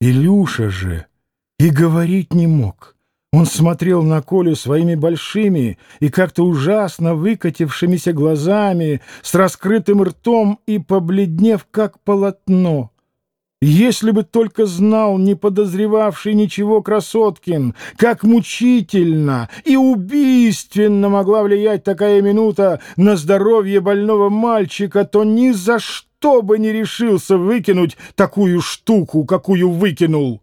Илюша же и говорить не мог. Он смотрел на Колю своими большими и как-то ужасно выкатившимися глазами, с раскрытым ртом и побледнев, как полотно. Если бы только знал, не подозревавший ничего Красоткин, как мучительно и убийственно могла влиять такая минута на здоровье больного мальчика, то ни за что бы не решился выкинуть такую штуку, какую выкинул.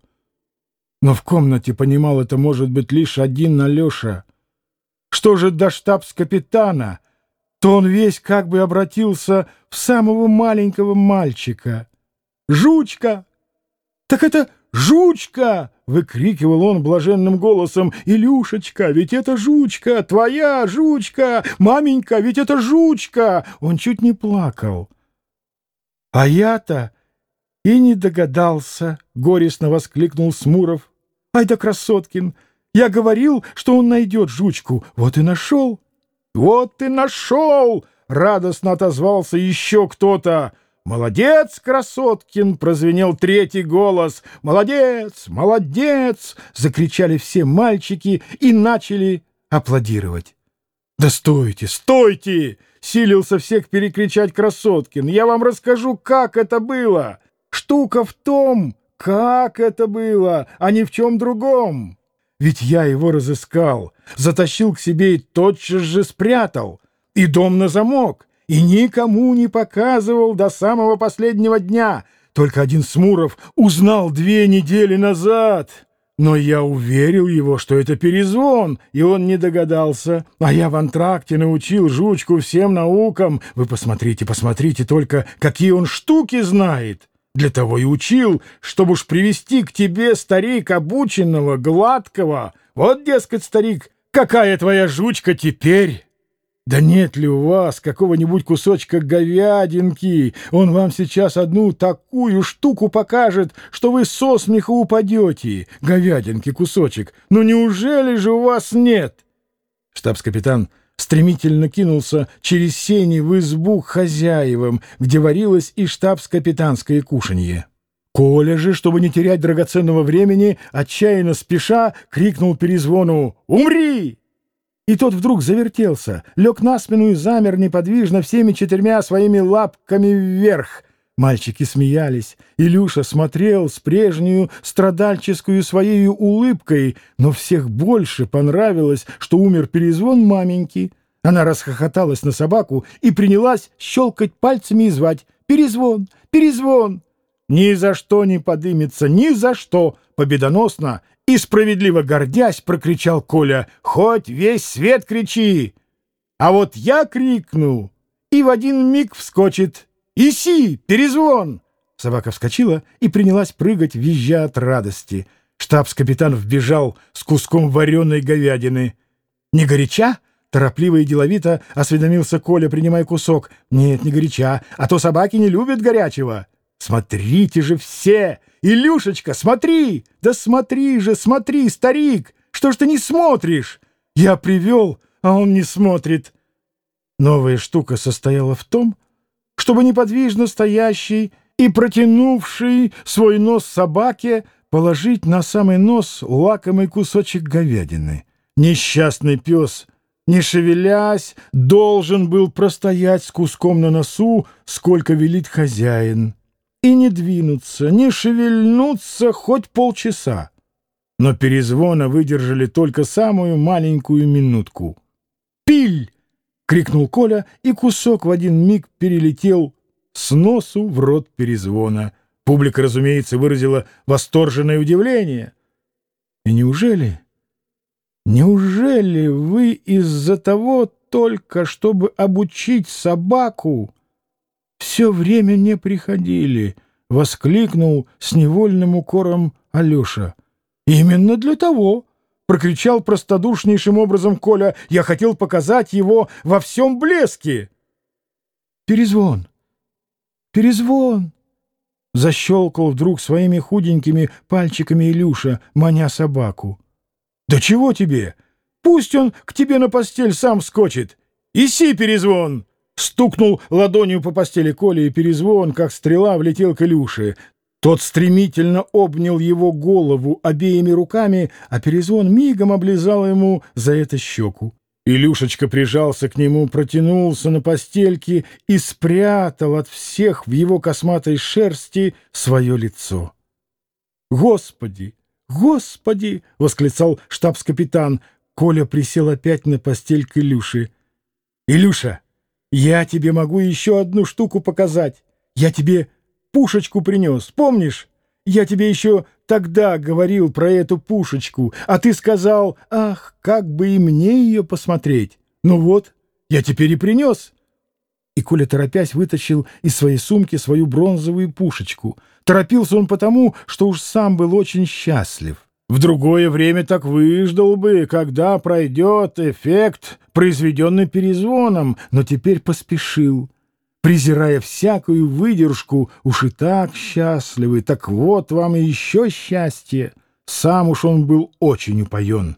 Но в комнате понимал это может быть лишь один Алеша. Что же до штабс-капитана, то он весь как бы обратился в самого маленького мальчика — Жучка! Так это жучка! Выкрикивал он блаженным голосом. «Илюшечка, ведь это жучка! Твоя жучка! Маменька, ведь это жучка!» Он чуть не плакал. «А я-то и не догадался!» — горестно воскликнул Смуров. «Ай да Красоткин! Я говорил, что он найдет жучку. Вот и нашел!» «Вот и нашел!» — радостно отозвался еще кто-то. «Молодец, Красоткин!» — прозвенел третий голос. «Молодец! Молодец!» — закричали все мальчики и начали аплодировать. «Да стойте, стойте!» — силился всех перекричать Красоткин. «Я вам расскажу, как это было! Штука в том, как это было, а не в чем другом! Ведь я его разыскал, затащил к себе и тотчас же спрятал, и дом на замок» и никому не показывал до самого последнего дня. Только один Смуров узнал две недели назад. Но я уверил его, что это перезвон, и он не догадался. А я в антракте научил жучку всем наукам. Вы посмотрите, посмотрите только, какие он штуки знает. Для того и учил, чтобы уж привести к тебе старик обученного, гладкого. Вот, дескать, старик, какая твоя жучка теперь?» Да нет ли у вас какого-нибудь кусочка говядинки? Он вам сейчас одну такую штуку покажет, что вы со смеха упадете. Говядинки кусочек. Ну неужели же у вас нет? Штабс-капитан стремительно кинулся через сени в избу к хозяевам, где варилось и штабс-капитанское кушанье. Коля же, чтобы не терять драгоценного времени, отчаянно спеша, крикнул перезвону «Умри!» И тот вдруг завертелся, лег на спину и замер неподвижно всеми четырьмя своими лапками вверх. Мальчики смеялись. Илюша смотрел с прежнюю страдальческую своей улыбкой, но всех больше понравилось, что умер перезвон маменьки. Она расхохоталась на собаку и принялась щелкать пальцами и звать «Перезвон! Перезвон!» «Ни за что не подымется! Ни за что!» Победоносно и справедливо гордясь, прокричал Коля, «Хоть весь свет кричи!» А вот я крикну, и в один миг вскочит. «Иси! Перезвон!» Собака вскочила и принялась прыгать, визжа от радости. Штабс-капитан вбежал с куском вареной говядины. «Не горяча?» — торопливо и деловито осведомился Коля, принимая кусок. «Нет, не горяча, а то собаки не любят горячего». «Смотрите же все!» «Илюшечка, смотри! Да смотри же, смотри, старик! Что ж ты не смотришь? Я привел, а он не смотрит!» Новая штука состояла в том, чтобы неподвижно стоящий и протянувший свой нос собаке положить на самый нос лакомый кусочек говядины. Несчастный пес, не шевелясь, должен был простоять с куском на носу, сколько велит хозяин и не двинуться, не шевельнуться хоть полчаса. Но перезвона выдержали только самую маленькую минутку. «Пиль!» — крикнул Коля, и кусок в один миг перелетел с носу в рот перезвона. Публика, разумеется, выразила восторженное удивление. И неужели, неужели вы из-за того только, чтобы обучить собаку, все время не приходили, — воскликнул с невольным укором Алеша. — Именно для того, — прокричал простодушнейшим образом Коля, — я хотел показать его во всем блеске. — Перезвон! Перезвон! — защелкал вдруг своими худенькими пальчиками Илюша, маня собаку. — Да чего тебе? Пусть он к тебе на постель сам скочит. Иси перезвон! — Стукнул ладонью по постели Коля, и перезвон, как стрела, влетел к Илюше. Тот стремительно обнял его голову обеими руками, а перезвон мигом облизал ему за это щеку. Илюшечка прижался к нему, протянулся на постельке и спрятал от всех в его косматой шерсти свое лицо. «Господи! Господи!» — восклицал штабс-капитан. Коля присел опять на постель к Илюше. «Илюша, я тебе могу еще одну штуку показать. Я тебе пушечку принес, помнишь? Я тебе еще тогда говорил про эту пушечку, а ты сказал, ах, как бы и мне ее посмотреть. Ну вот, я теперь и принес. И Коля, торопясь, вытащил из своей сумки свою бронзовую пушечку. Торопился он потому, что уж сам был очень счастлив. В другое время так выждал бы, когда пройдет эффект, произведенный перезвоном, но теперь поспешил презирая всякую выдержку, уж и так счастливый, так вот вам еще счастье. Сам уж он был очень упоен.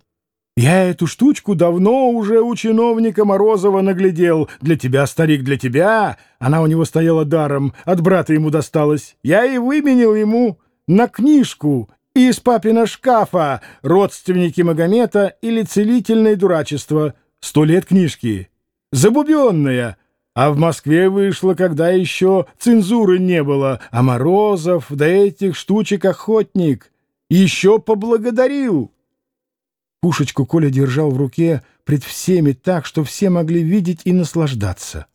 Я эту штучку давно уже у чиновника Морозова наглядел. Для тебя, старик, для тебя. Она у него стояла даром, от брата ему досталась. Я и выменил ему на книжку из папина шкафа «Родственники Магомета» или «Целительное дурачество». Сто лет книжки. Забубенная. А в Москве вышло, когда еще цензуры не было, а Морозов до этих штучек охотник. Еще поблагодарил. Пушечку Коля держал в руке пред всеми так, что все могли видеть и наслаждаться.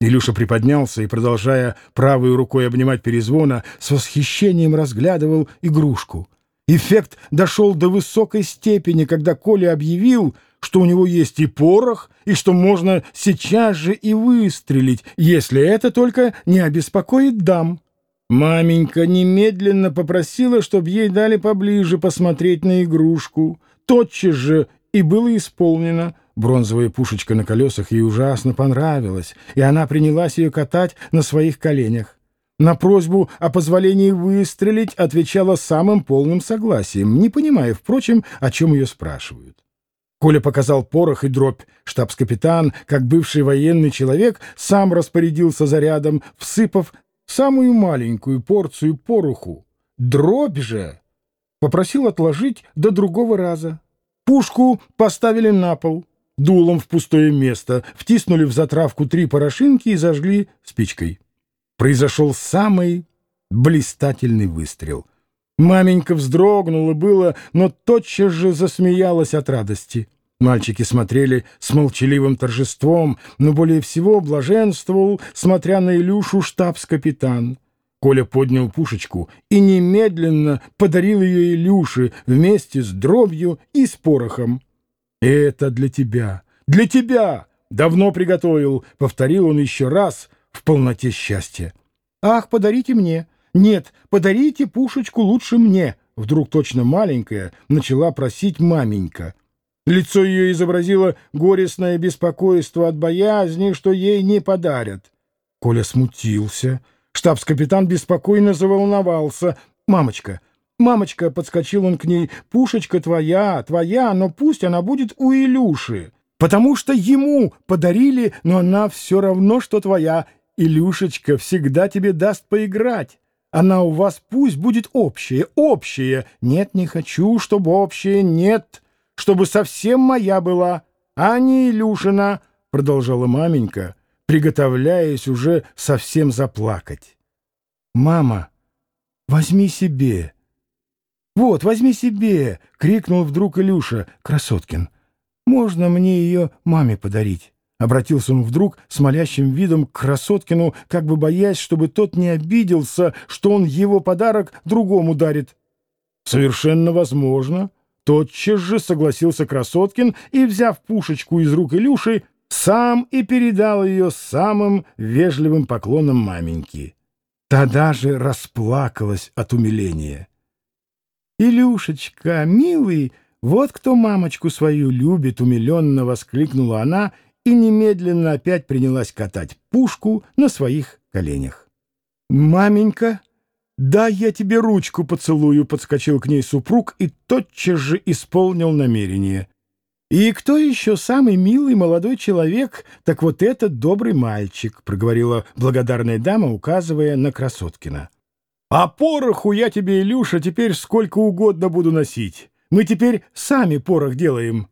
Илюша приподнялся и, продолжая правой рукой обнимать перезвона, с восхищением разглядывал игрушку. Эффект дошел до высокой степени, когда Коля объявил, что у него есть и порох, и что можно сейчас же и выстрелить, если это только не обеспокоит дам. Маменька немедленно попросила, чтобы ей дали поближе посмотреть на игрушку. Тотчас же и было исполнено. Бронзовая пушечка на колесах ей ужасно понравилась, и она принялась ее катать на своих коленях. На просьбу о позволении выстрелить отвечала самым полным согласием, не понимая, впрочем, о чем ее спрашивают. Коля показал порох и дробь. Штабс-капитан, как бывший военный человек, сам распорядился зарядом, всыпав самую маленькую порцию пороху. Дробь же попросил отложить до другого раза. Пушку поставили на пол, дулом в пустое место, втиснули в затравку три порошинки и зажгли спичкой. Произошел самый блистательный выстрел. Маменька вздрогнула было, но тотчас же засмеялась от радости. Мальчики смотрели с молчаливым торжеством, но более всего блаженствовал, смотря на Илюшу, штабс-капитан. Коля поднял пушечку и немедленно подарил ее Илюше вместе с дробью и с порохом. «Это для тебя! Для тебя! Давно приготовил!» — повторил он еще раз в полноте счастья. «Ах, подарите мне! Нет, подарите пушечку лучше мне!» Вдруг точно маленькая начала просить маменька. Лицо ее изобразило горестное беспокойство от боязни, что ей не подарят. Коля смутился. Штабс-капитан беспокойно заволновался. «Мамочка, мамочка!» — подскочил он к ней. «Пушечка твоя, твоя, но пусть она будет у Илюши, потому что ему подарили, но она все равно, что твоя. Илюшечка всегда тебе даст поиграть». Она у вас пусть будет общая, общая. Нет, не хочу, чтобы общая, нет чтобы совсем моя была, а не Илюшина, — продолжала маменька, приготовляясь уже совсем заплакать. — Мама, возьми себе. — Вот, возьми себе, — крикнул вдруг Илюша, Красоткин. — Можно мне ее маме подарить? Обратился он вдруг с молящим видом к Красоткину, как бы боясь, чтобы тот не обиделся, что он его подарок другому дарит. — Совершенно возможно, Тотчас же согласился Красоткин и, взяв пушечку из рук Илюши, сам и передал ее самым вежливым поклоном маменьки. Та даже расплакалась от умиления. «Илюшечка, милый, вот кто мамочку свою любит!» — умиленно воскликнула она и немедленно опять принялась катать пушку на своих коленях. «Маменька!» «Да, я тебе ручку поцелую», — подскочил к ней супруг и тотчас же исполнил намерение. «И кто еще самый милый молодой человек, так вот этот добрый мальчик», — проговорила благодарная дама, указывая на Красоткина. А пороху я тебе, Илюша, теперь сколько угодно буду носить. Мы теперь сами порох делаем.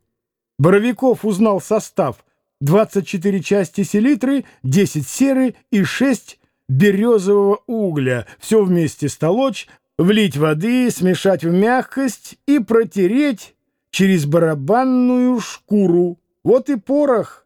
Боровиков узнал состав. 24 части селитры, 10 серы и 6 березового угля. Все вместе столочь, влить воды, смешать в мягкость и протереть через барабанную шкуру. Вот и порох.